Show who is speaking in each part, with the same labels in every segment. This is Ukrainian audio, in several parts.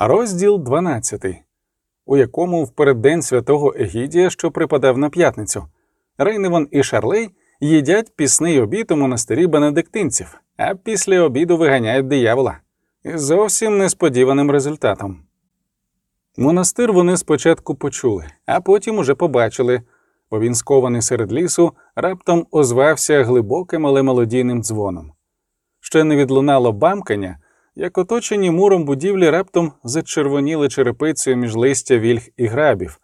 Speaker 1: Розділ 12, у якому в святого Егідія, що припадав на п'ятницю, Рейневан і Шарлей їдять пісний обід у монастирі бенедиктинців, а після обіду виганяють диявола. Із зовсім несподіваним результатом. Монастир вони спочатку почули, а потім уже побачили, бо він скований серед лісу, раптом озвався глибоким, але мелодійним дзвоном. Ще не відлунало бамкання як оточені муром будівлі раптом зачервоніли черепицею між листя вільг і грабів,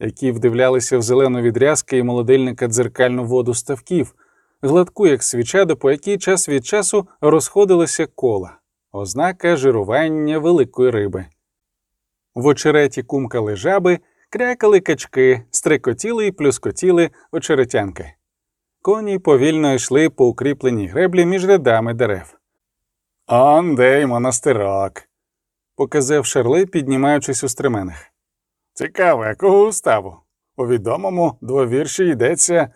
Speaker 1: які вдивлялися в зелену відрязки і молодильника дзеркальну воду ставків, гладку, як свіча, по якій час від часу розходилися кола, ознака жирування великої риби. В очереті кумкали жаби, крякали качки, стрикотіли і плюскотіли очеретянки. Коні повільно йшли по укріпленій греблі між рядами дерев. Он де й монастирок, показав Шарлей, піднімаючись у стременах. Цікаво, якого уставу? У відомому двовірші йдеться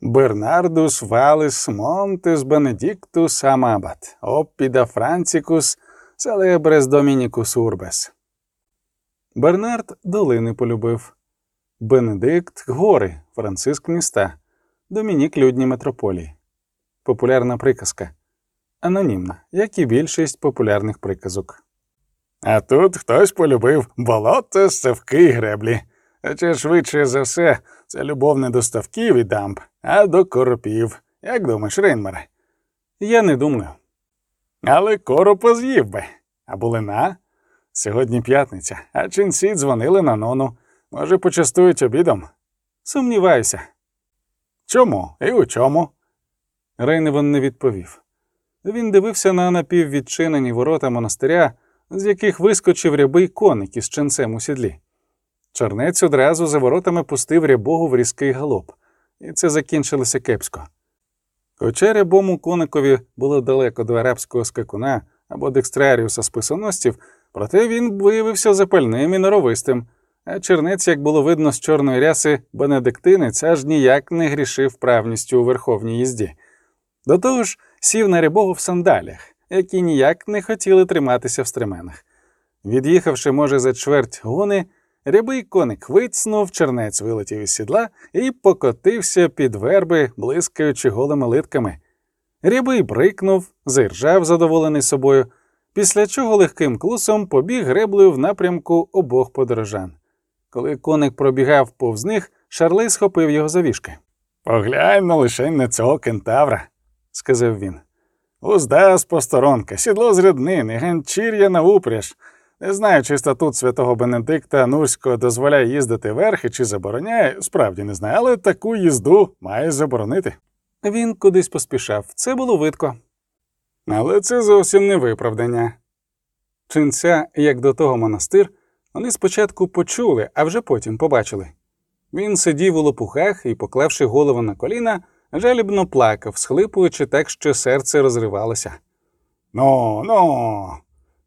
Speaker 1: Бернардус Валис Монтес Бенедіктус Амабат, Оппіда Францікус Селебрес Домінікус Урбес. Бернард долини полюбив. Бенедикт гори, Франциск міста, Домінік людні метрополії. Популярна приказка анонімна, як і більшість популярних приказок. А тут хтось полюбив болото, ставки і греблі. Хоча швидше за все, це любов не до ставків і дамб, а до коропів. Як думаєш, Рейнмере? Я не думаю. Але коропа з'їв би. А булина? Сьогодні п'ятниця, а ченці дзвонили на нону. Може, почастують обідом? Сумніваюся. Чому і у чому? Рейневан не відповів. Він дивився на напіввідчинені ворота монастиря, з яких вискочив рябий коник із ченцем у сідлі. Чорнець одразу за воротами пустив рябогу в різкий галоп, і це закінчилося кепсько. Хоча рябому коникові було далеко до арабського скакуна або декстраріуса списоносців, проте він виявився запальним і норовистим, а чернець, як було видно з чорної ряси, бенедиктинець аж ніяк не грішив правністю у верховній їзді. До того ж, сів на рябогу в сандалях, які ніяк не хотіли триматися в стременах. Від'їхавши, може, за чверть гони, рябий коник вицнув, чернець вилетів із сідла і покотився під верби, блискаючи голими литками. Рябий брикнув, зиржав, задоволений собою, після чого легким клусом побіг греблею в напрямку обох подорожан. Коли коник пробігав повз них, Шарлей схопив його за вішки. Поглянь на лише на цього кентавра, сказав він. Узда з посторонка, сідло з ряднини, ганчір'я на упряж. Не знаю, чи статут святого Бенедикта Нурського дозволяє їздити верхи чи забороняє, справді не знаю, але таку їзду має заборонити. Він кудись поспішав, це було видко. Але це зовсім не виправдання. Чинця, як до того монастир, вони спочатку почули, а вже потім побачили. Він сидів у лопухах і, поклавши голову на коліна, жалібно плакав, схлипуючи так, що серце розривалося. Ну, ну,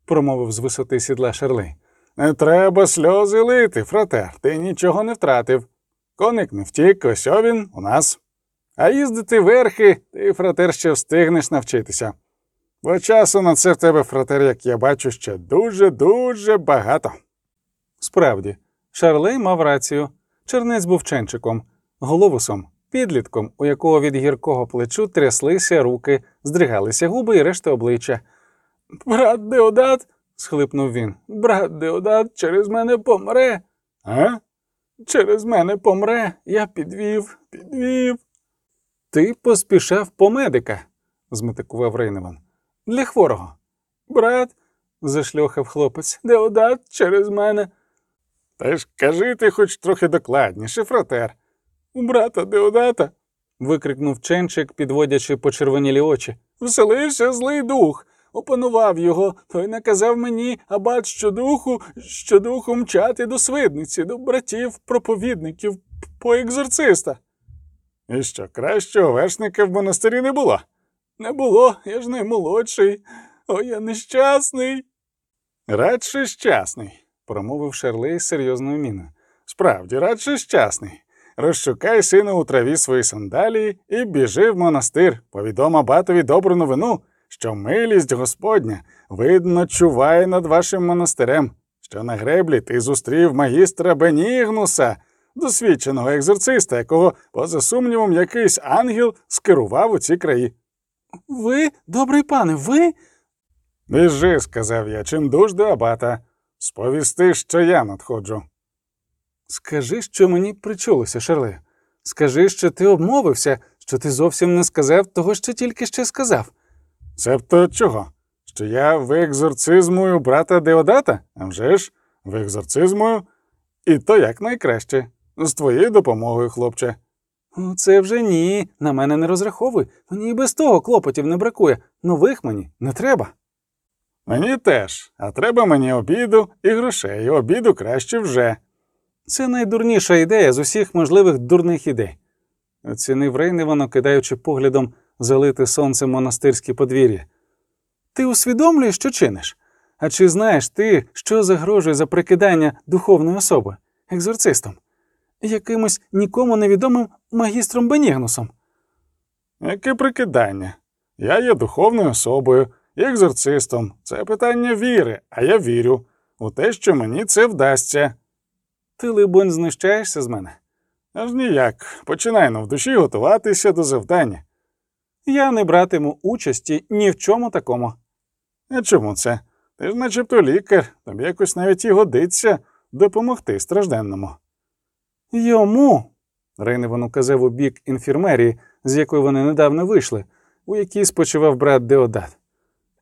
Speaker 1: промовив з висоти сідла Шерли. Не треба сльози лити, фратер, ти нічого не втратив. Коник не втік, ось він у нас. А їздити верхи, ти, фратер, ще встигнеш навчитися. Бо часу на це в тебе, фратер, як я бачу, ще дуже-дуже багато. Справді, Шарлей мав рацію. Чернець був ченчиком, голоусом, підлітком, у якого від гіркого плачу тряслися руки, здригалися губи і решта обличчя. Брат Деодат, схлипнув він. Брат Деодат через мене помре. А? Через мене помре. Я підвів, підвів. Ти поспішав по медика, зметикував Рейневан. Для хворого. Брат, зашльохав хлопець, Деодат через мене. Та ж кажи ти хоч трохи докладніше, фратер. У брата Деодата. викрикнув Ченчик, підводячи почервонілі очі. Вселився злий дух. Опанував його, той наказав мені, абат щодуху, щодуху мчати до Свидниці, до братів, проповідників, по екзорциста. І що кращого вершника в монастирі не було? Не було, я ж наймолодший, о, я нещасний. Радше щасний промовив Шерлей з серйозною міною. Справді, радше щасний. Розшукай сину у траві свої сандалії і біжи в монастир, повідома батові добру новину, що милість Господня, видно, чуває над вашим монастирем, що на греблі ти зустрів магістра Бенігнуса, досвідченого екзорциста, якого, поза сумнівом, якийсь ангел скерував у ці краї. Ви, добрий пане, ви? Біжи, сказав я, чим дуж до абата. Сповісти, що я надходжу. Скажи, що мені причулося, Шарле. Скажи, що ти обмовився, що ти зовсім не сказав того, що тільки ще сказав. Цебто чого? Що я виекзорцизмую брата Деодата? А вже ж, виекзорцизмую, і то якнайкраще. З твоєю допомогою, хлопче. Це вже ні, на мене не розраховуй. Мені і без того клопотів не бракує. Нових мені не треба. Мені теж, а треба мені обіду і грошей. Обіду краще вже. Це найдурніша ідея з усіх можливих дурних ідей. Оцінив Рейневано, кидаючи поглядом залите сонцем монастирське подвір'я. Ти усвідомлюєш, що чиниш? А чи знаєш ти, що загрожує за прикидання духовної особи, екзорцистом, якимось нікому невідомим магістром Бенігнусом? Яке прикидання? Я є духовною особою і екзорцистом. Це питання віри, а я вірю у те, що мені це вдасться. Ти, либонь, знущаєшся з мене? Аж ніяк. Починай на в душі готуватися до завдання. Я не братиму участі ні в чому такому. А чому це? Ти ж начебто лікар, тобі якось навіть і годиться допомогти стражденному. Йому. Рейневан указав у бік інфірмерії, з якої вони недавно вийшли, у якій спочивав брат Деодат.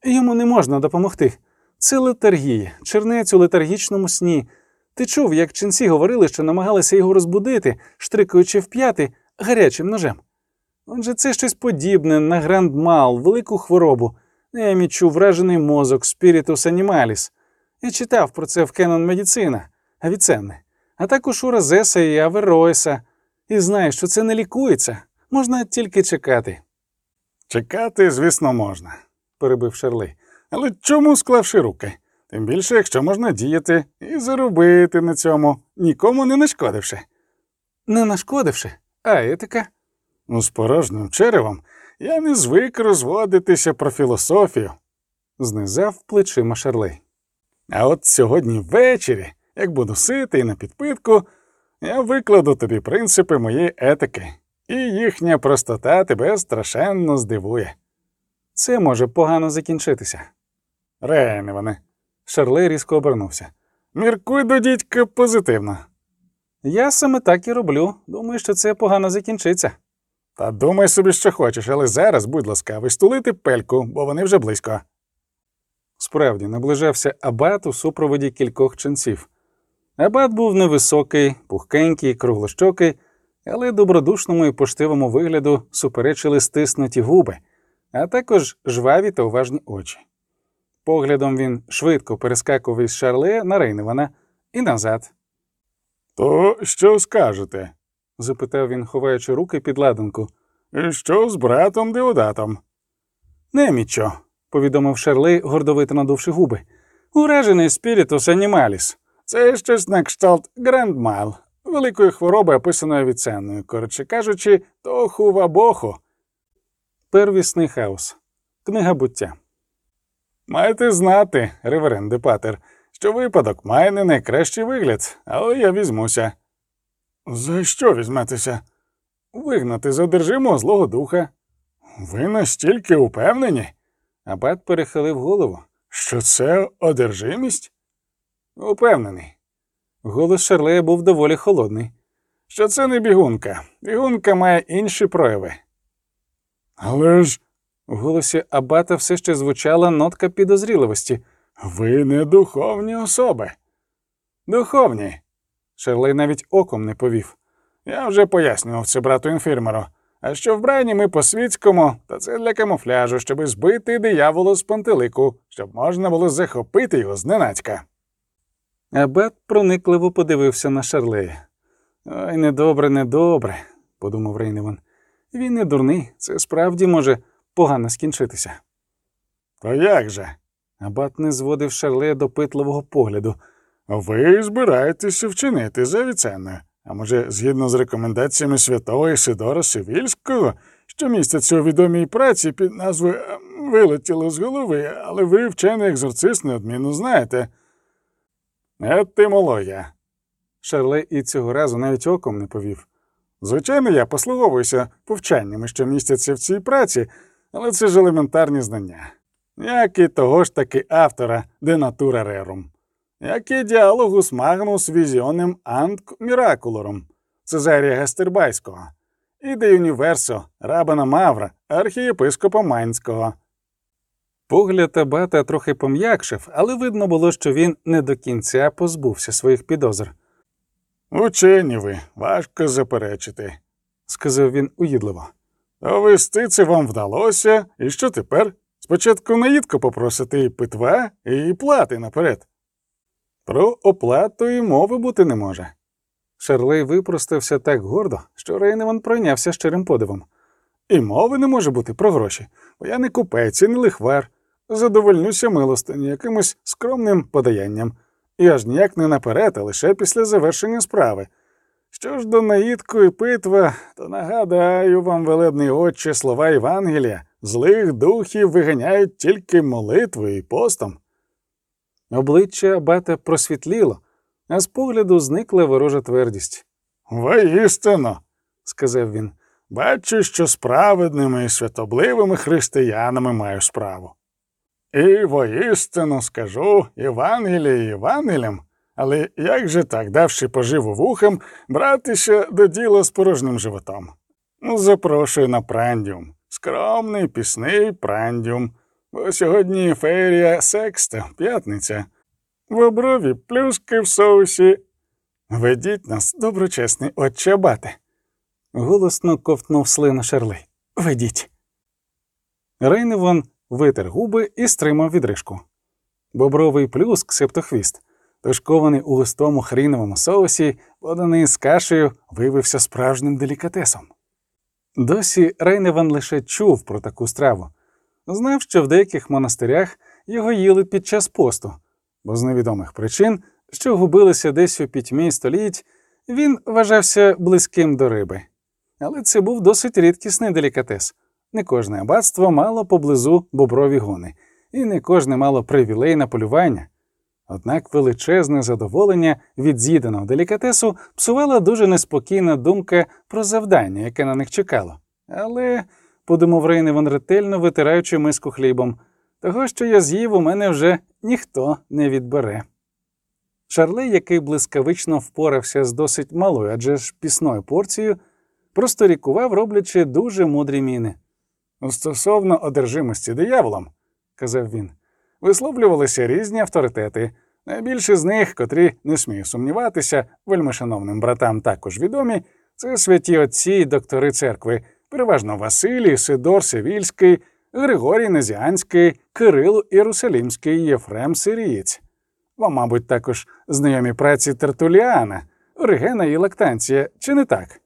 Speaker 1: Йому не можна допомогти. Це летаргія, чернець у летаргічному сні. Ти чув, як ченці говорили, що намагалися його розбудити, штрикаючи в п'яти гарячим ножем. Отже, це щось подібне на грандмал, велику хворобу, немічу вражений мозок, спірітус анімаліс. Я читав про це в Кенон Медицина, Авіценне, а також у Розеса і Авероеса, і знаю, що це не лікується, можна тільки чекати. Чекати, звісно, можна, перебив Шерли. Але чому склавши руки? Тим більше, якщо можна діяти і заробити на цьому, нікому не нашкодивши. Не нашкодивши, а етика? Ну, з порожнім черевом я не звик розводитися про філософію, знизав плечима Шарлей. А от сьогодні ввечері, як буду ситий на підпитку, я викладу тобі принципи моєї етики, і їхня простота тебе страшенно здивує. Це може погано закінчитися. Рейневане. Шарлей різко обернувся. Міркуй до дідька позитивно. Я саме так і роблю. Думаю, що це погано закінчиться. Та думай собі, що хочеш, але зараз, будь ласкавий, стулити пельку, бо вони вже близько. Справді, наближався абат у супроводі кількох ченців. Абат був невисокий, пухкенький, круглощокий, але добродушному і поштивому вигляду суперечили стиснуті губи, а також жваві та уважні очі. Поглядом він швидко перескакував із Шарле на Рейневана і назад. То що скажете? запитав він, ховаючи руки під ладанку. «І Що з братом Деодатом? Немічо, повідомив Шарлей, гордовито надувши губи. Уражений спірітус анімаліс. Це щось на кшталт грандмал, великої хвороби, описаної віценною, коротше кажучи, то хува-боху. Первісний хаос. Книга буття. Маєте знати, реверенде Патер, що випадок має не найкращий вигляд, але я візьмуся. За що візьметеся? Вигнати з одержимого злого духа. Ви настільки упевнені? Абат перехилив голову. Що це одержимість? Упевнений. Голос Шарлея був доволі холодний. Що це не бігунка. Бігунка має інші прояви. Але ж. В голосі Абата все ще звучала нотка підозріливості. Ви не духовні особи. Духовні. Шерлей навіть оком не повів. Я вже пояснював це брату інфірмеру. А що вбрані ми по світському, то це для камуфляжу, щоби збити дияволу з пантелику, щоб можна було захопити його зненацька. Абат проникливо подивився на Шарлея. Ой, недобре, недобре, подумав Рейневан. Він не дурний, це справді може погано скінчитися. То як же? Абат не зводив Шарлея допитливого погляду. Ви збираєтеся вчинити за Авіценною, а може, згідно з рекомендаціями святого Ісидора Сивільського, що містяться у відомій праці під назвою
Speaker 2: вилетіло з голови, але ви, вчений екзорцист, неодмінно знаєте. Етимологія.
Speaker 1: Шарлей і цього разу навіть оком не повів.
Speaker 2: Звичайно, я послуговуюся повчаннями, що містяться в цій праці, але це ж елементарні знання. Як і того ж таки автора де натура рерум, як і діалогус магнус візіонем анк міракулором Цезарія Гастербайського, і де Юніверсо Рабана Мавра, архієпископа Манського.
Speaker 1: Погляд Абата трохи пом'якшив, але видно було, що він не до кінця позбувся своїх підозр.
Speaker 2: Учені ви, важко заперечити,
Speaker 1: сказав він уїдливо.
Speaker 2: Довести це вам вдалося, і що тепер? Спочатку наїдко попросити і питва, і плати наперед.
Speaker 1: Про оплату і мови бути не може. Шарлей випростався так гордо, що Рейневан пройнявся щирим подивом.
Speaker 2: І мови не може бути про гроші, бо я не купець і не лихвар. Задовольнюся милостині якимось скромним подаянням, і аж ніяк не наперед, а лише після завершення справи. Що ж до наїдку і питва, то нагадаю вам, велебний отче, слова Євангелія, злих духів виганяють тільки молитвою і постом.
Speaker 1: Обличчя Абата просвітліло, а з погляду зникла ворожа твердість.
Speaker 2: Воістину, сказав він, бачу, що справедними і святобливими християнами маю справу. І воістину скажу Євангеліє Євангелієм, але як же так, давши поживу вухам, братися до діла з порожнім животом? Ну, запрошую на прандіум, скромний пісний прандіум, бо сьогодні феєрія секста, п'ятниця. В оброві плюски в соусі. Ведіть нас, доброчесний отче Абате.
Speaker 1: Голосно ковтнув слину Шерлей. Ведіть. Рейневан витер губи і стримав відрижку. Бобровий плюск, септохвіст, тушкований у густому хріновому соусі, поданий з кашею, виявився справжнім делікатесом. Досі Рейневан лише чув про таку страву, знав, що в деяких монастирях його їли під час посту, бо з невідомих причин, що губилися десь у пітьмі століть, він вважався близьким до риби. Але це був досить рідкісний делікатес. Не кожне аббатство мало поблизу боброві гони, і не кожне мало привілей на полювання. Однак величезне задоволення від з'їденого делікатесу псувала дуже неспокійна думка про завдання, яке на них чекало. Але, подумав Рейневан ретельно витираючи миску хлібом, того, що я з'їв, у мене вже ніхто не відбере. Шарлей, який блискавично впорався з досить малою, адже ж пісною порцією, просто рікував, роблячи дуже мудрі міни.
Speaker 2: Стосовно одержимості дияволом, казав він, висловлювалися різні авторитети. Найбільше з них, котрі не смію сумніватися, вельмишановним братам також відомі, це святі отці й доктори церкви, переважно Василій, Сидор Севільський, Григорій Незіанський, Кирил Єрусалімський, Єфрем Сирієць. Вам, мабуть, також знайомі праці Тертуліана, Оригена і Лактанція, чи не так?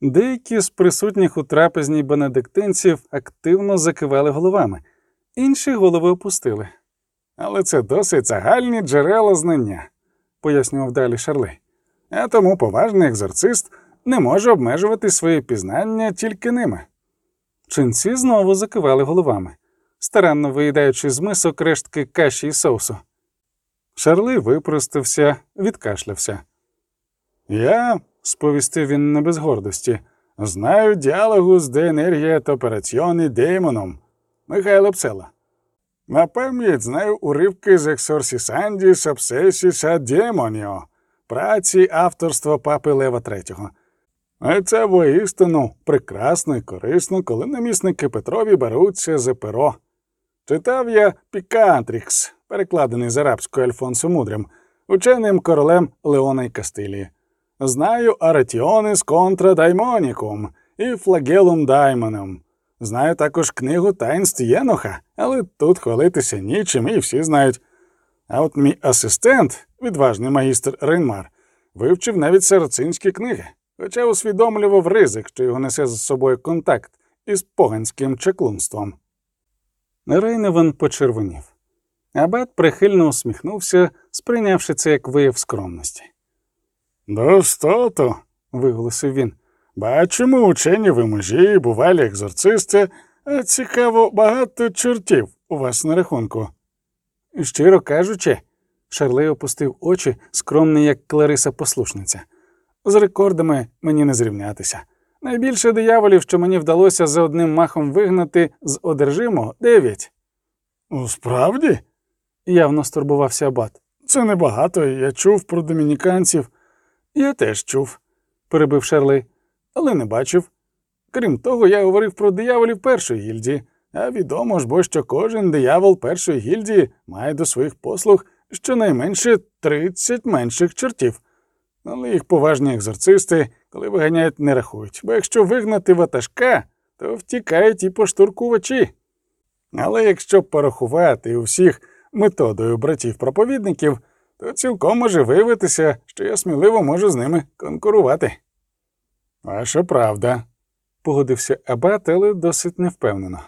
Speaker 1: Деякі з присутніх у трапезній бенедиктинців активно закивали головами, інші голови опустили.
Speaker 2: Але це досить загальні джерела знання, пояснював далі Шарлей. А тому поважний екзорцист не може обмежувати своє пізнання тільки ними.
Speaker 1: Ченці знову закивали головами, старанно виїдаючи з мисок рештки каші і соусу. Шарлей випростався, відкашлявся.
Speaker 2: Я, сповістив він не без гордості, знаю діалогус де енергія та операціони демоном Михайло Псела. На пам'ять знаю уривки з Ексорсісандіс Обсесіса Демоніо, праці авторства папи Лева III. А це воістину прекрасно і корисно, коли намісники Петрові беруться за перо. Читав я Пікантрікс, перекладений з арабською Альфонсо Мудрим, ученим королем Леона й Кастилії. Знаю Аратіонис контра Даймонікум і Флагелум Даймоном. Знаю також книгу таїнств Єноха, але тут хвалитися нічим і всі знають. А от мій асистент, відважний магістр Рейнмар, вивчив навіть сарацинські книги, хоча усвідомлював ризик, що його несе за собою контакт із поганським чаклунством.
Speaker 1: Рейневан почервонів. Абат прихильно усміхнувся, сприйнявши це як вияв скромності.
Speaker 2: Достото, виголосив він. Бачимо учені ви мужі, бувалі екзорцисти, А цікаво, багато чортів у вас на рахунку.
Speaker 1: Щиро кажучи, Шарлей опустив очі, скромний, як Клариса послушниця. З рекордами мені не зрівнятися. Найбільше дияволів, що мені вдалося за одним махом вигнати з одержимого дев'ять.
Speaker 2: Справді?
Speaker 1: Явно стурбувався абат.
Speaker 2: Це небагато, я чув про домініканців.
Speaker 1: Я теж чув, перебив Шарлей, але не бачив. Крім того, я говорив про дияволів першої гільдії, а відомо ж бо, що кожен диявол першої гільдії має до своїх послуг щонайменше 30 менших чортів. Але їх поважні екзорцисти, коли виганяють, не рахують, бо якщо вигнати ватажка, то втікають і поштуркувачі. Але якщо порахувати у всіх методою братів-проповідників, то цілком може виявитися, що я сміливо можу з ними конкурувати. Ваша правда, погодився Абат, але досить невпевнено.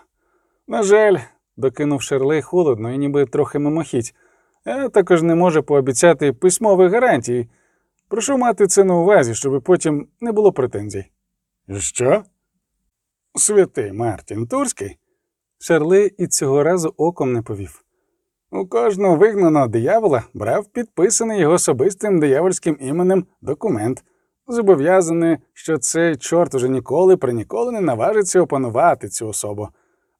Speaker 1: На жаль, докинув Шерлей холодно і ніби трохи мимохідь, я також не можу пообіцяти письмових гарантій. Прошу мати це на увазі, щоб потім не було претензій.
Speaker 2: Що?
Speaker 1: Святий Мартін Турський. Шарлей і цього разу оком не повів. У кожного вигнаного диявола брав підписаний його особистим диявольським іменем документ, зобов'язаний, що цей чорт уже ніколи при ніколи не наважиться опанувати цю особу.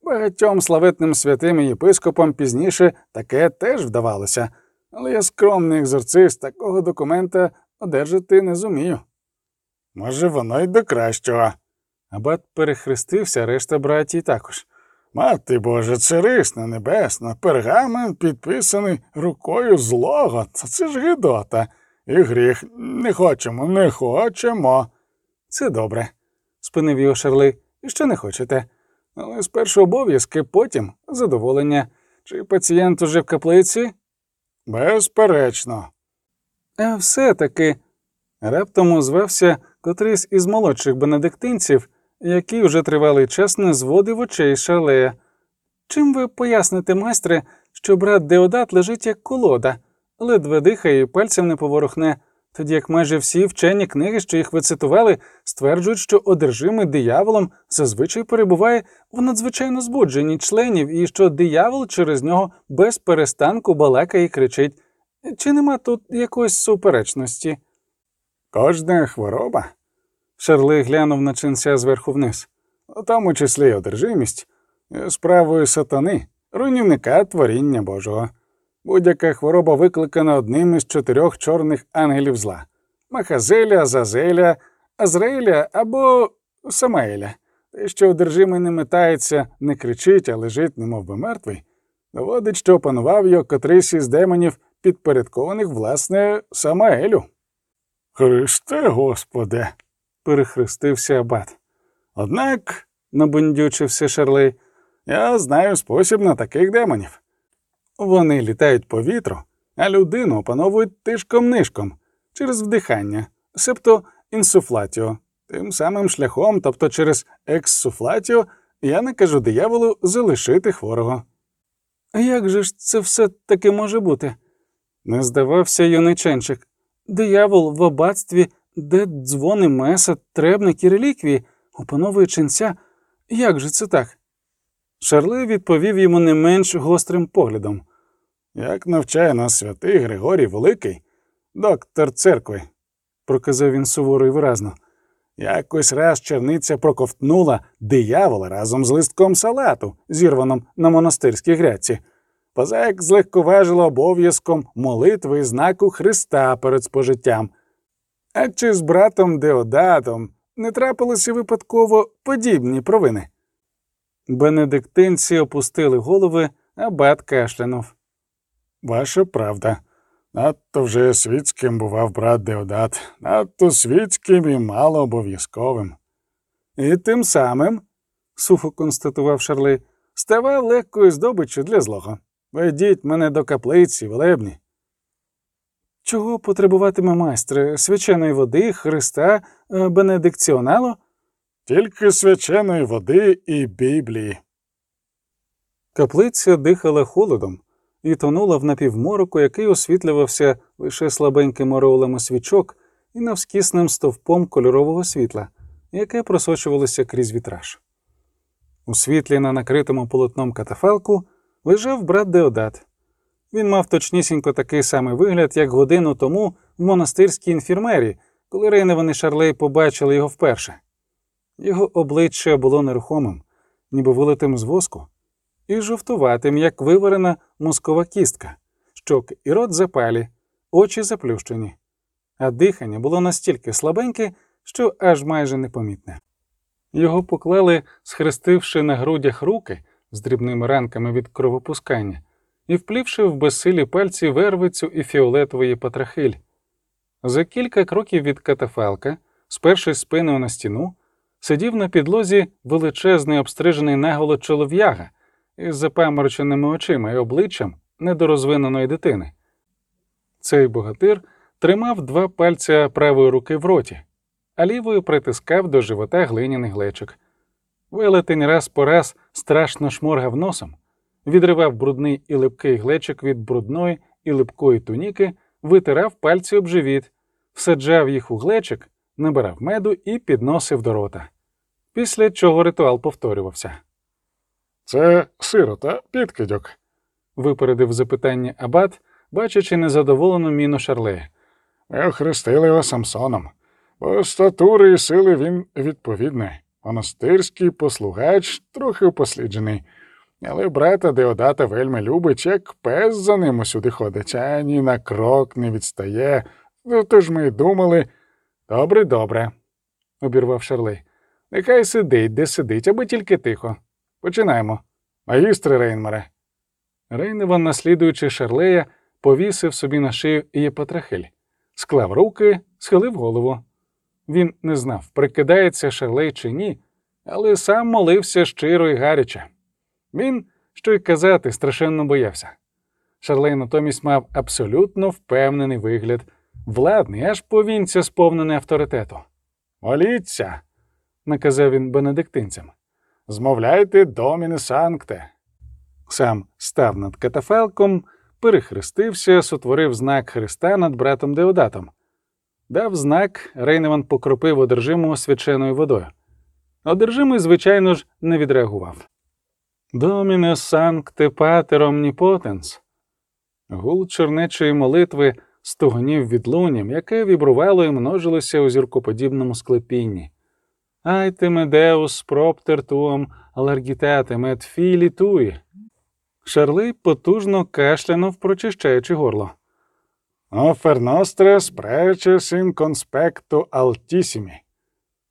Speaker 1: Багатьом славетним святим і єпископам пізніше таке теж вдавалося, але я скромний екзорцист, такого документа одержати не зумію.
Speaker 2: Може, воно й до кращого.
Speaker 1: Абат перехрестився, решта братій також.
Speaker 2: Мати Боже, це рисна небесна, пергамент підписаний рукою злого. Це ж гидота. І гріх. Не хочемо, не хочемо.
Speaker 1: Це добре, спинив його Шарли. І що не хочете? Але спершу обов'язки, потім задоволення. Чи пацієнт уже в каплиці?
Speaker 2: Безперечно.
Speaker 1: А все-таки раптом озвався котрийсь із молодших бенедиктинців, який уже тривалий час не зводив очей шалея. Чим ви поясните, майстре, що брат Деодат лежить як колода, ледве дихає і пальцем не поворухне, тоді як майже всі вчені книги, що їх ви цитували, стверджують, що одержимий дияволом зазвичай перебуває в надзвичайно збудженні членів, і що диявол через нього без перестанку балакає і кричить. Чи нема тут якоїсь суперечності?
Speaker 2: Кожна хвороба,
Speaker 1: Шарли глянув на ченця зверху вниз,
Speaker 2: у тому числі й одержимість, справою сатани, руйнівника творіння Божого. Будь-яка хвороба викликана одним із чотирьох чорних ангелів зла Махазеля, Азазеля, Азраїля або Самаеля. Те, що одержимий не метається, не кричить, а лежить, немов би мертвий, доводить, що опанував його котрийсь із демонів, підпорядкованих, власне, Самаелю. Христе Господи!
Speaker 1: перехрестився абат.
Speaker 2: Однак,
Speaker 1: набундючився Шарлей,
Speaker 2: я знаю спосіб на таких демонів.
Speaker 1: Вони літають по вітру, а людину опановують тишком нишком через вдихання, себто інсуфлатіо. Тим самим шляхом, тобто через екссуфлатіо, я накажу дияволу залишити хворого. Як же ж це все таки може бути? Не здавався юниченчик. Диявол в аббатстві, де дзвони меса, требник і реліквії, опановує ченця. Як же це так? Шарле відповів йому не менш гострим поглядом.
Speaker 2: Як навчає нас святий Григорій Великий, доктор церкви,
Speaker 1: проказав він суворо і виразно.
Speaker 2: Якось раз черниця проковтнула диявола разом з листком салату, зірваним на монастирській грядці, позаяк злегковажила обов'язком молитви і знаку Христа перед спожиттям. А чи з братом Деодатом не трапилися випадково подібні провини?
Speaker 1: Бенедиктинці опустили голови, а бат кашлянув.
Speaker 2: Ваша правда. Надто вже світським бував брат Деодат, надто світським і мало обов'язковим.
Speaker 1: І тим самим, сухо констатував Шарли, ставав легкою здобиччю для злого. Ведіть мене до каплиці, велебні. Чого потребуватиме майстре свяченої води, Христа, е, бенедикціоналу?
Speaker 2: Тільки свяченої води і Біблії.
Speaker 1: Каплиця дихала холодом і тонула в напівмороку, який освітлювався лише слабенькими ореолами свічок і навскісним стовпом кольорового світла, яке просочувалося крізь вітраж. У світлі на накритому полотном катафалку лежав брат Деодат. Він мав точнісінько такий самий вигляд, як годину тому в монастирській інфірмері, коли Рейневан і Шарлей побачили його вперше. Його обличчя було нерухомим, ніби вилитим з воску, і жовтуватим, як виварена мозкова кістка, щоки і рот запалі, очі заплющені, а дихання було настільки слабеньке, що аж майже непомітне. Його поклали, схрестивши на грудях руки з дрібними ранками від кровопускання і вплівши в безсилі пальці вервицю і фіолетової патрахиль. За кілька кроків від катафалка, сперши спиною на стіну, сидів на підлозі величезний обстрижений наголо чолов'яга із запамороченими очима і обличчям недорозвиненої дитини. Цей богатир тримав два пальця правої руки в роті, а лівою притискав до живота глиняний глечик. Велетень раз по раз страшно шморгав носом, відривав брудний і липкий глечик від брудної і липкої туніки, витирав пальці об живіт, всаджав їх у глечик, набирав меду і підносив до рота. Після чого ритуал повторювався.
Speaker 2: Це сирота, підкидьок.
Speaker 1: Випередив запитання Абат, бачачи незадоволену міну Шарлея.
Speaker 2: Ми охрестили його Самсоном. По статури і сили він відповідний. Монастирський послугач трохи упосліджений. Але брата Деодата вельми любить, як пес за ним усюди ходить, а ні на крок не відстає. Ну, Тож ми й думали.
Speaker 1: Добре, добре, обірвав Шарлей. Нехай сидить, де сидить, аби тільки тихо. Починаємо.
Speaker 2: Магістре Рейнмаре.
Speaker 1: Рейневан, наслідуючи Шарлея, повісив собі на шию єпатрахиль, склав руки, схилив голову. Він не знав, прикидається Шарлей чи ні, але сам молився щиро і гаряче. Він, що й казати, страшенно боявся. Шарлей натомість мав абсолютно впевнений вигляд, владний, аж повінця сповнений авторитету.
Speaker 2: Моліться,
Speaker 1: наказав він бенедиктинцям.
Speaker 2: Змовляйте доміне санкте.
Speaker 1: Сам став над катафалком, перехрестився, сотворив знак Христа над братом Деодатом. Дав знак, Рейневан покропив одержимого свяченою водою. Одержимий, звичайно ж, не відреагував. Доміне санкте патер омніпотенс. Гул чернечої молитви стогонів відлунням, яке вібрувало і множилося у зіркоподібному склепінні. Айтеме деус проптер туом алергітетем ет філі. Шарлей потужно кашлянув, прочищаючи горло.
Speaker 2: Офер ностре спречес ін конспекту алтісімі.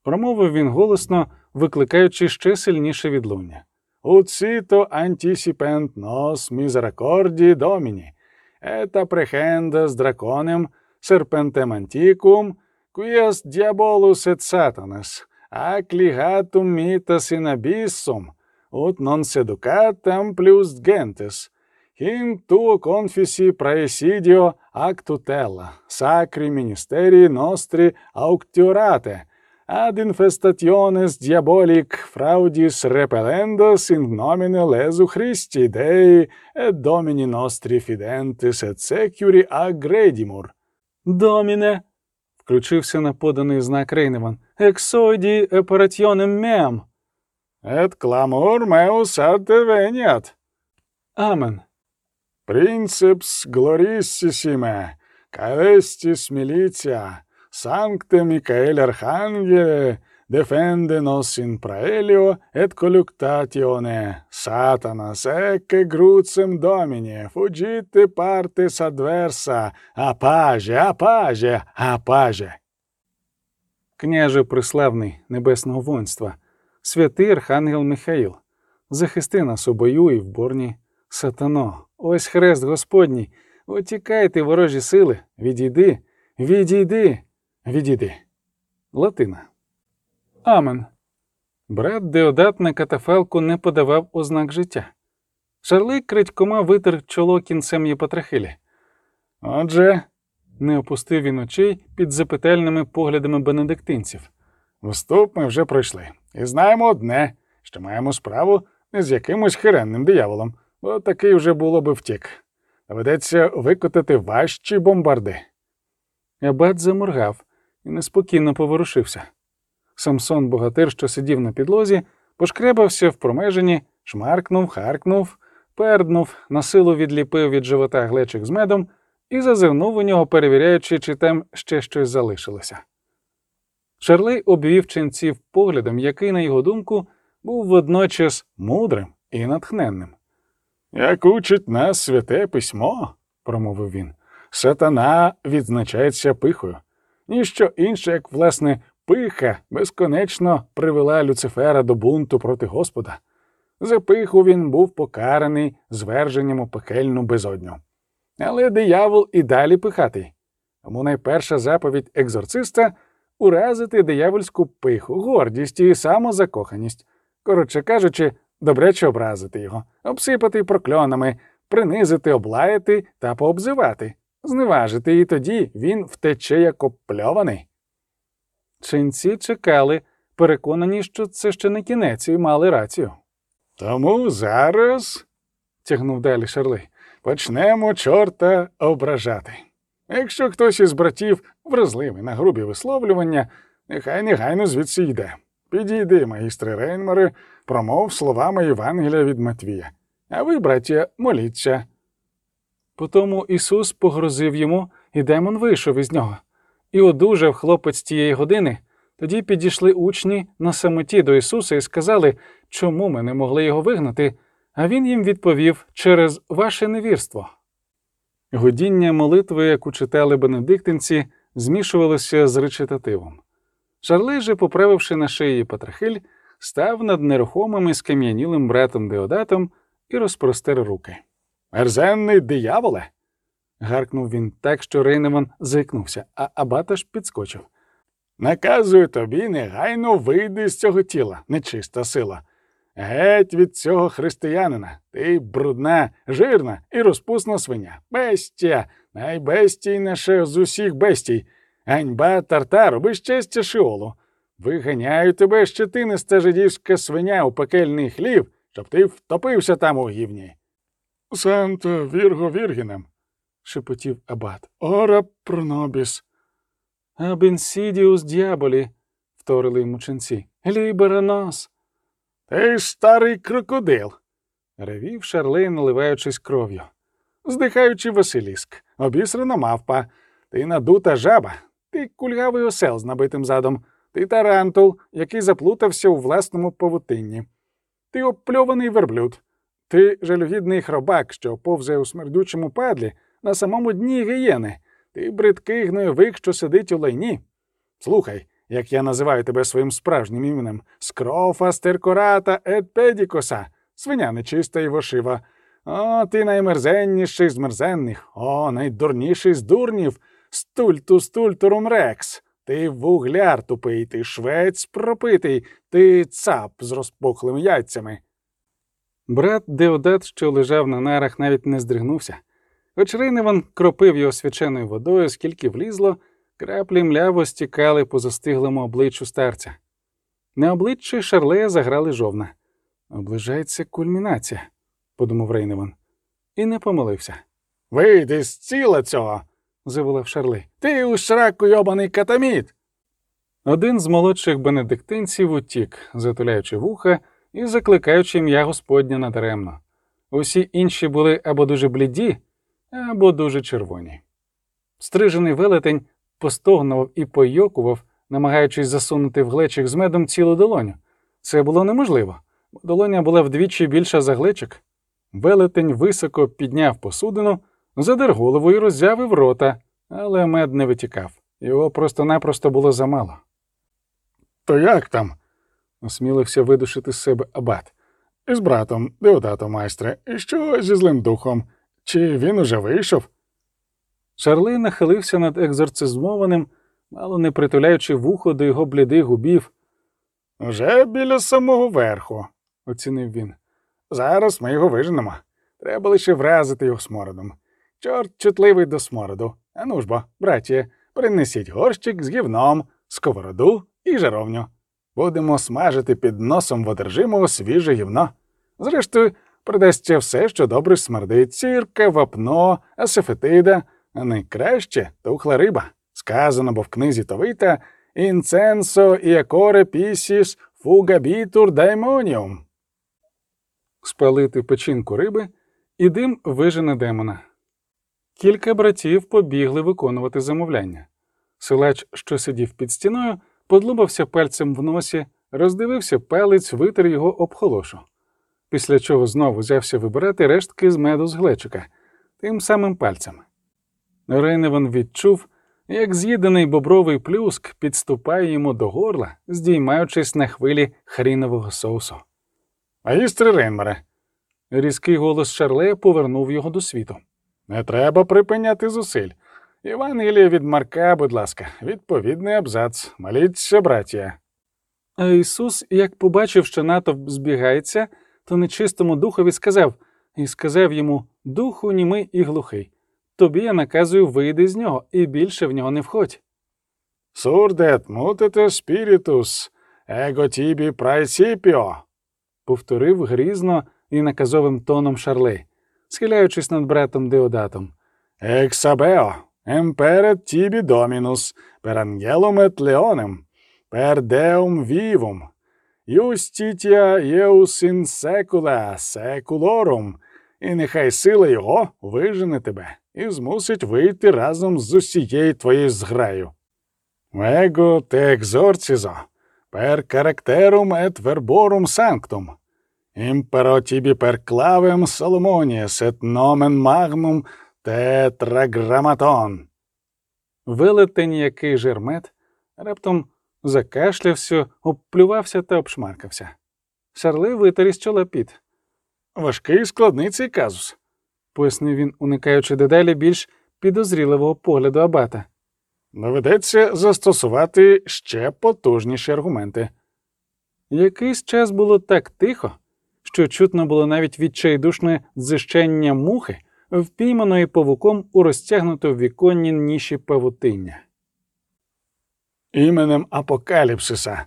Speaker 1: Промовив він голосно, викликаючи ще сильніше відлуння.
Speaker 2: Уцито антісіпент нос мізеракорді доміні. Ета прехенда з драконем серпентем антікум, quias diabolus et satanas, ac ligatum mitas in abyssum, ut non seducatam plus gentes, him tuo confisi praesidio ac tutela, sacri ministeri nostri auctiorate, ad infestationes diabolic fraudis repellendas in nomine Lesu Christi Dei et Domini nostri fidentes et securi agredimur.
Speaker 1: Доміне. включився на поданий знак Рейневан. Ексойді операціонем мем.
Speaker 2: Et clamor meus adveniat.
Speaker 1: Амен.
Speaker 2: Princeps glorissime, caestis militia, sancte Michael Archangele, defende nos in praelio et colluctatione, satanas ecce grucem domine, fugite partes adversa, apage, apage, apage.
Speaker 1: Княже приславний небесного воїнства, святий Архангел Михаїл, захисти нас у бою і в борні. Сатано, ось хрест Господній, отікайте ворожі сили, відійди, відійди, відійди. Латина. Амен. Брат Деодат на катафалку не подавав ознак життя. Шарлик крадькома витер чоло кінцем Єпатрахилі.
Speaker 2: Отже,
Speaker 1: Не опустив він очей під запитальними поглядами бенедиктинців.
Speaker 2: Вступ ми вже пройшли. І знаємо одне, що маємо справу не з якимось хиренним дияволом, бо такий вже було би втік. Доведеться викотати важчі бомбарди.
Speaker 1: Абат заморгав і неспокійно поворушився. Самсон богатир, що сидів на підлозі, Пошкребався в промежині, шмаркнув, харкнув, перднув, на силу відліпив від живота глечик з медом і зазирнув у нього, перевіряючи, чи там ще щось залишилося. Шарлей обвів ченців поглядом, який, на його думку, був водночас мудрим і натхненним.
Speaker 2: Як учить нас святе письмо, промовив він, сатана відзначається пихою. Ніщо інше, як власне пиха, безконечно привела Люцифера до бунту проти Господа. За пиху він був покараний зверженням у пекельну безодню. Але диявол і далі пихатий. Тому найперша заповідь екзорциста уразити диявольську пиху, гордість і самозакоханість. Коротше кажучи, добряче образити його, обсипати прокльонами, принизити, облаяти та пообзивати, зневажити, і тоді він втече як опльований.
Speaker 1: Ченці чекали, переконані, що це ще не кінець, і мали рацію.
Speaker 2: Тому зараз,
Speaker 1: Тягнув далі Шарлей.
Speaker 2: Почнемо чорта ображати. Якщо хтось із братів вразливий на грубі висловлювання, нехай негайно звідси йде. Підійди, магістре Рейнмари, промов словами Євангелія від Матвія. А ви, браття, моліться.
Speaker 1: Потому Ісус погрозив йому, і демон вийшов із нього. І одужав хлопець тієї години. Тоді підійшли учні на самоті до Ісуса і сказали, чому ми не могли його вигнати, а Він їм відповів через ваше невірство. Годіння молитви, яку читали бенедиктинці, змішувалося з речитативом. Шарлей же, поправивши на шиї патрахиль, став над нерухомим і скам'янілим братом Деодатом і розпростер руки.
Speaker 2: Мерзенний дияволе.
Speaker 1: Гаркнув він так, що Рейневан зикнувся, а Абаташ підскочив.
Speaker 2: Наказую тобі негайно вийди з цього тіла, нечиста сила. Геть від цього християнина, ти брудна, жирна і розпусна свиня. Бестія, найбестійніше з усіх бестій. Ганьба тартару, безчестя шиолу. Виганяю тебе, щетиниста жидівська свиня у пекельний хлів, щоб ти втопився там у гівні. Санто Вірго Віргінем, шепотів абат. Ора пронобіс.
Speaker 1: Абенсідіус діаболі, вторили йому ченці. Лібера нос.
Speaker 2: Ти ж старий крокодил.
Speaker 1: ревів Шарлей, наливаючись кров'ю.
Speaker 2: Здихаючи Василіск, обісрана мавпа, ти надута жаба, ти кульгавий осел з набитим задом, ти тарантул, який заплутався у власному павутинні. Ти опльований верблюд, ти жалюгідний хробак, що повзе у смердючому падлі на самому дні гієни, ти бридкий гнойовик, що сидить у лайні. Слухай, як я називаю тебе своїм справжнім іменем Скрофа стеркората ет педікоса, свиня нечиста і вошива. О, ти наймерзенніший з мерзенних, о, найдурніший з дурнів, стульту стультурум рекс. Ти вугляр тупий, ти швець пропитий, ти цап з розпухлими яйцями.
Speaker 1: Брат Деодат, що лежав на нарах, навіть не здригнувся. Хоч Рейневан кропив його свяченою водою, скільки влізло, краплі мляво стікали по застиглому обличчю старця. На обличчі Шарлея заграли жовна. Оближається кульмінація, подумав Рейневан, і не помилився.
Speaker 2: Вийди з ціла цього.
Speaker 1: заволав Шарлей.
Speaker 2: Ти у шраку йобаний катаміт.
Speaker 1: Один з молодших бенедиктинців утік, затуляючи вуха і закликаючи ім'я Господня надаремно. Усі інші були або дуже бліді, або дуже червоні. Стрижений велетень постогнував і пойокував, намагаючись засунути в глечик з медом цілу долоню. Це було неможливо, бо долоня була вдвічі більша за глечик. Велетень високо підняв посудину, задер голову і роззявив рота, але мед не витікав. Його просто-напросто було замало.
Speaker 2: То як там?
Speaker 1: осмілився видушити з себе абат.
Speaker 2: Із братом, Деодато майстре, і що зі злим духом? Чи він уже вийшов?
Speaker 1: Шарли нахилився над екзорцизмованим, мало не притуляючи вухо до його блідих губів,
Speaker 2: Уже біля самого верху.
Speaker 1: оцінив він.
Speaker 2: Зараз ми його виженемо. Треба лише вразити його смородом. Чорт чутливий до смороду. Ану ж бо, браті, принесіть горщик з гівном, сковороду і жаровню. Будемо смажити під носом водержимого свіже гівно. Зрештою, продасться все, що добре смердить сірка, вапно, асифетида, найкраще тухла риба. Сказано, бо в книзі Товита інценсо і акоре пісіс фугабітур даймоніум.
Speaker 1: спалити печінку риби, і дим вижене демона. Кілька братів побігли виконувати замовляння. Силач, що сидів під стіною, подлубався пальцем в носі, роздивився палець, витер його об холошу. Після чого знову взявся вибирати рештки з меду з глечика тим самим пальцем. Рейневан відчув, як з'їдений бобровий плюск підступає йому до горла, здіймаючись на хвилі хрінового соусу.
Speaker 2: Магістре Рейнмере,
Speaker 1: Різкий голос Шарлея повернув його до світу.
Speaker 2: не треба припиняти зусиль. Євангеліє від Марка, будь ласка, відповідний абзац. Моліться, браття.
Speaker 1: А Ісус, як побачив, що натовп збігається, то нечистому духові сказав і сказав йому Духу німий і глухий. Тобі я наказую вийди з нього і більше в нього не входь.
Speaker 2: Surde et mute spiritus, ego tibi praecipio.
Speaker 1: повторив грізно і наказовим тоном Шарлей, схиляючись над братом Деодатом.
Speaker 2: Exi ab eo, imperet tibi dominus, et leonem, per deum vivum, justitia eius in saecula saeculorum, і нехай сила його вижене тебе і змусить вийти разом з усією твоєю зграю. Вего те екзорцізо, caracterum et verborum sanctum, impero tibi per clavem Solomonies et nomen magnum тетраграматон.
Speaker 1: Велетень, який жермет, раптом закашлявся, обплювався та обшмаркався. Шарлей витер із.
Speaker 2: Важкий складний цей казус.
Speaker 1: Пояснив він, уникаючи дедалі більш підозріливого погляду абата.
Speaker 2: Доведеться застосувати ще потужніші аргументи.
Speaker 1: Якийсь час було так тихо, що чутно було навіть відчайдушне дзищення мухи, впійманої павуком у розтягнуто віконні ніші павутиння.
Speaker 2: Іменем Апокаліпсиса.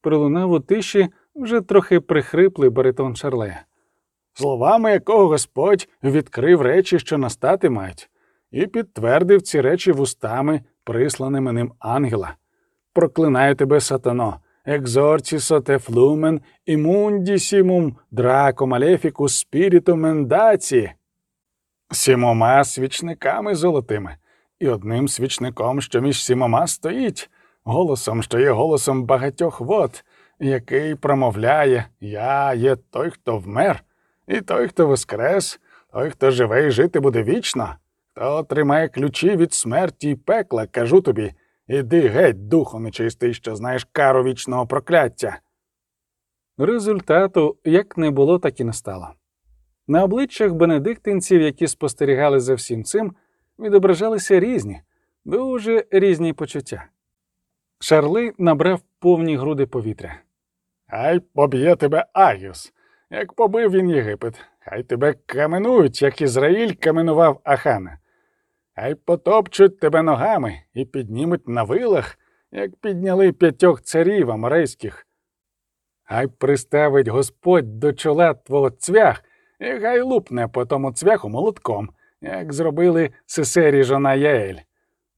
Speaker 1: Пролунав у тиші вже трохи прихриплий баритон Шарлея.
Speaker 2: Словами якого Господь відкрив речі, що настати мають, і підтвердив ці речі вустами, присланими ним ангела. Проклинаю тебе, сатано, екзорцісо те флумен, імундісімум, драко малефікус спіріту мендаці. Сімома свічниками золотими, і одним свічником, що між сімома стоїть, голосом, що є голосом багатьох вод, який промовляє Я є той, хто вмер, і той, хто воскрес, той, хто живе і жити буде вічно, хто тримає ключі від смерті й пекла, кажу тобі, іди геть, духу нечистий, що знаєш кару вічного прокляття.
Speaker 1: Результату як не було, так і не стало. На обличчях бенедиктинців, які спостерігали за всім цим, відображалися різні, дуже різні почуття. Шарли набрав повні груди повітря.
Speaker 2: Хай поб'є тебе Агіус, як побив він Єгипет. Хай тебе каменують, як Ізраїль каменував Ахана. Хай потопчуть тебе ногами і піднімуть на вилах, як підняли п'ятьох царів аморейських. Хай приставить Господь до чола твого цвях, і хай лупне по тому цвяху молотком, як зробили сесері жона Яель.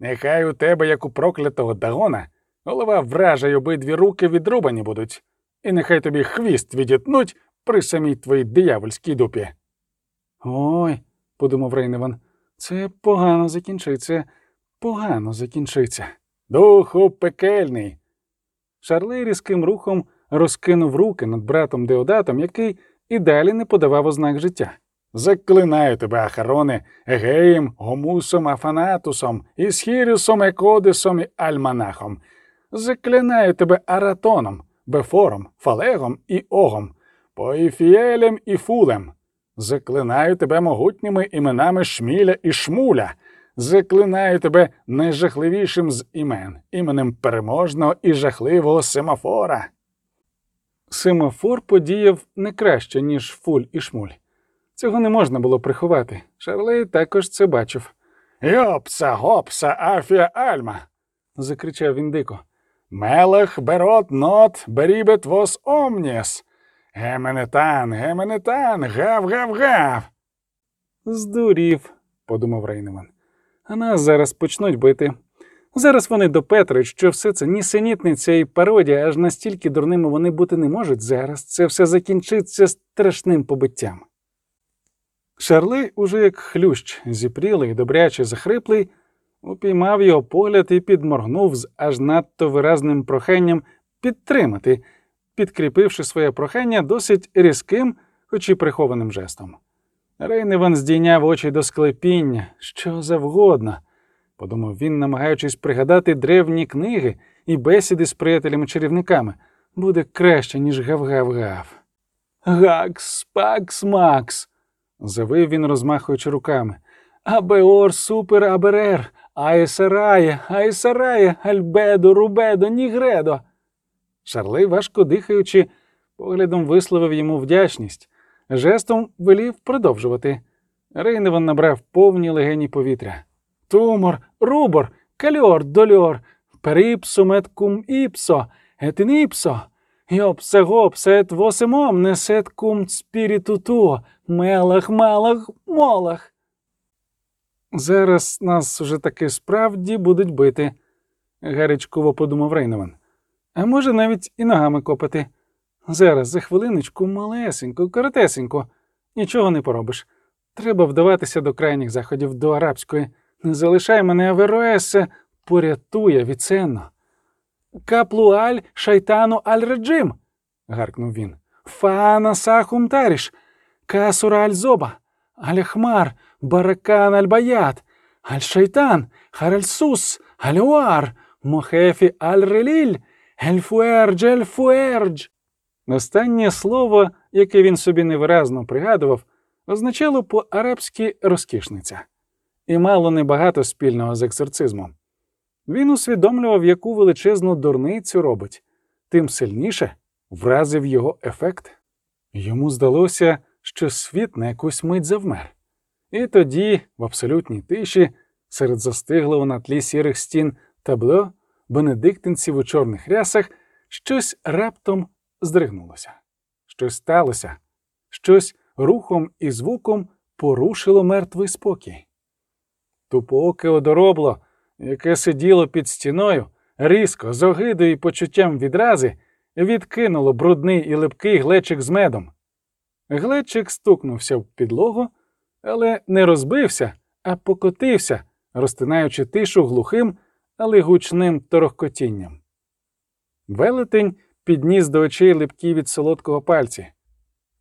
Speaker 2: Нехай у тебе, як у проклятого Дагона, голова вража обидві руки відрубані будуть, і нехай тобі хвіст відітнуть при самій твоїй диявольській дупі.
Speaker 1: Ой, подумав Рейневан, це погано закінчиться, погано закінчиться.
Speaker 2: Духу пекельний.
Speaker 1: Шарлей різким рухом розкинув руки над братом Деодатом, який і далі не подавав ознак життя.
Speaker 2: Заклинаю тебе, Ахароне, Егеєм, Гомусом, Афанатусом, Ісхіріусом, Екодисом і Альманахом. Заклинаю тебе Аратоном, Бефором, Фалегом і Огом, Поїфіелем і Фулем. Заклинаю тебе могутніми іменами Шміля і Шмуля. Заклинаю тебе найжахливішим з імен, іменем переможного і жахливого семафора.
Speaker 1: Семафор подіяв не краще, ніж фуль і шмуль. Цього не можна було приховати. Шарлей також це бачив.
Speaker 2: Йопса, гопса, афія альма.
Speaker 1: закричав він дико.
Speaker 2: Мелех берот нот беріб et vos omnes. Геменетан, геменетан, гав, гав, гав.
Speaker 1: Здурів, подумав Рейнеман. А нас зараз почнуть бити. Зараз вони допетрують, що все це нісенітниця і пародія, аж настільки дурними вони бути не можуть зараз. Це все закінчиться страшним побиттям. Шарлей, уже як хлющ, зіпрілий, добряче захриплий, упіймав його погляд і підморгнув з аж надто виразним проханням підтримати, підкріпивши своє прохання досить різким, хоч і прихованим жестом. Рейневан здійняв очі до склепіння, що завгодно, подумав він, намагаючись пригадати древні книги і бесіди з приятелями-чарівниками. Буде краще, ніж гав-гав-гав. Гакс, пакс, макс, завив він, розмахуючи руками. Абеор супер аберер, аесарає, аесарає, альбедо, рубедо, нігредо. Шарлей, важко дихаючи, поглядом висловив йому вдячність, жестом велів продовжувати. Рейневан набрав повні легені повітря. Tumor, rubor, calor, dolor, per ipsum et cum ipso, et in ipso, йопсе гопсе et vos omnes et cum spiritu tuo, мелах, малах, молах. Зараз нас уже таки справді будуть бити, гарячково подумав Рейневан. А може навіть і ногами копати. Зараз, за хвилиночку, малесенько, коротесенько, нічого не поробиш. Треба вдаватися до крайніх заходів до арабської. Не залишай мене Авероесе, порятує віценно. Каплу аль шайтану аль реджим. гаркнув він. Фана сахум таріш, касура аль зоба, аль хмар, баракан аль баят, аль шайтан, харальсус, аль уар, мохефі аль реліль, ельфуердж, ельфуердж. Останнє слово, яке він собі невиразно пригадував, означало по-арабськи розкішниця, і мало небагато спільного з екзорцизмом. Він усвідомлював, яку величезну дурницю робить, тим сильніше вразив його ефект. Йому здалося, що світ на якусь мить завмер. І тоді, в абсолютній тиші, серед застиглого на тлі сірих стін табло бенедиктинців у чорних рясах, щось раптом здригнулося. Щось сталося, щось рухом і звуком порушило мертвий спокій. Тупооке одоробло, яке сиділо під стіною, різко, з огидою і почуттям відрази, відкинуло брудний і липкий глечик з медом. Глечик стукнувся в підлогу, але не розбився, а покотився, розтинаючи тишу глухим, але гучним торохкотінням. Велетень підніс до очей липкі від солодкого пальці.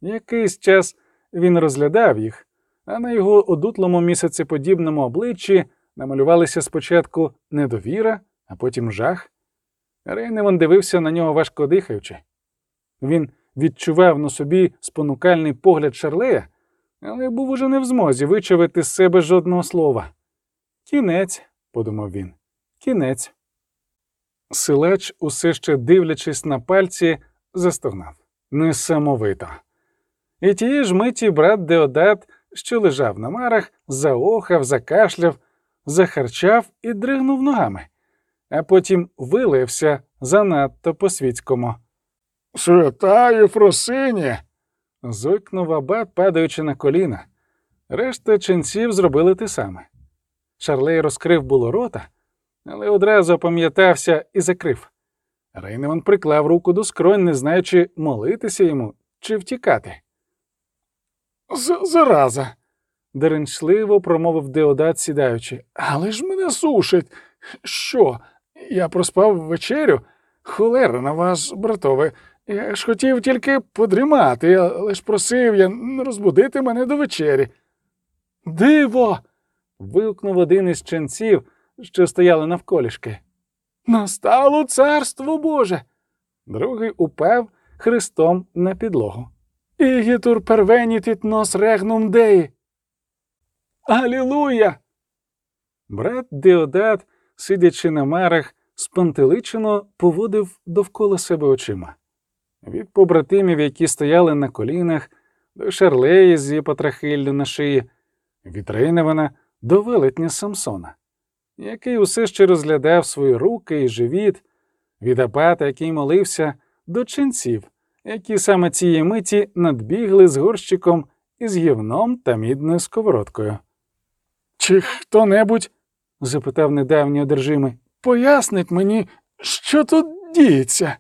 Speaker 1: Якийсь час він розглядав їх, а на його одутлому місяцеподібному обличчі намалювалися спочатку недовіра, а потім жах. Рейневан дивився на нього важко дихаючи. Він відчував на собі спонукальний погляд Шарлея, але був уже не в змозі вичавити з себе жодного слова. Кінець, подумав він, кінець. Силач, усе ще дивлячись на пальці, застогнав несамовито. І тієї ж миті брат Деодат, що лежав на марах, заохав, закашляв, захарчав і дригнув ногами, а потім вилився занадто по світському.
Speaker 2: Свята Єфросині.
Speaker 1: Зойкнув абат, падаючи на коліна. Решта ченців зробили те саме. Шарлей розкрив було рота, але одразу опам'ятався і закрив. Рейневан приклав руку до скронь, не знаючи, молитися йому чи втікати.
Speaker 2: Зараза.
Speaker 1: Деренчливо промовив Деодат, сідаючи.
Speaker 2: Але ж мене сушить. Що? Я проспав вечерю? Холера на вас, братове. Я ж хотів тільки подрімати, але ж просив я розбудити мене до вечері.
Speaker 1: Диво. вигукнув один із ченців, що стояли навколішки.
Speaker 2: Настало царство Боже.
Speaker 1: Другий упав хрестом на підлогу.
Speaker 2: Ігітур первенітіт нос регнум деї.
Speaker 1: Алілуя! Брат Деодат, сидячи на марах, спантеличено поводив довкола себе очима. Від побратимів, які стояли на колінах, до шарлеї з її потрахиллю на шиї, від Рейневана до велетня Самсона, який усе ще розглядав свої руки і живіт, від апата, який молився, до ченців, які саме цієї миті надбігли з горщиком із гівном та мідною сковородкою.
Speaker 2: Чи хто небудь?
Speaker 1: запитав недавній одержимий.
Speaker 2: пояснить мені, що тут діється?